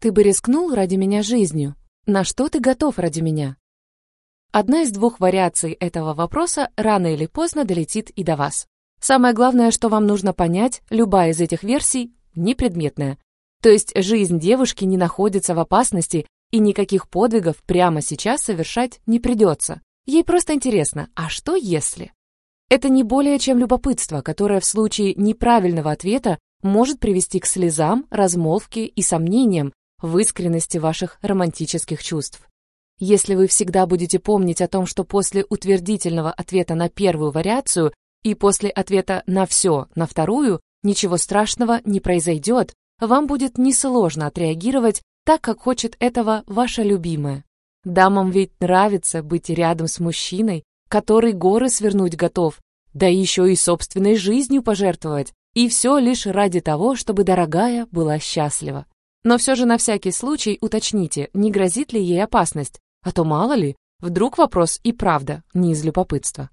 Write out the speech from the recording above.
Ты бы рискнул ради меня жизнью? На что ты готов ради меня? Одна из двух вариаций этого вопроса рано или поздно долетит и до вас. Самое главное, что вам нужно понять, любая из этих версий непредметная. То есть жизнь девушки не находится в опасности и никаких подвигов прямо сейчас совершать не придется. Ей просто интересно, а что если? Это не более чем любопытство, которое в случае неправильного ответа может привести к слезам, размолвке и сомнениям в искренности ваших романтических чувств. Если вы всегда будете помнить о том, что после утвердительного ответа на первую вариацию и после ответа на все на вторую ничего страшного не произойдет, вам будет несложно отреагировать так, как хочет этого ваша любимая. Дамам ведь нравится быть рядом с мужчиной, который горы свернуть готов, да еще и собственной жизнью пожертвовать, и все лишь ради того, чтобы дорогая была счастлива. Но все же на всякий случай уточните, не грозит ли ей опасность, а то мало ли, вдруг вопрос и правда не из любопытства.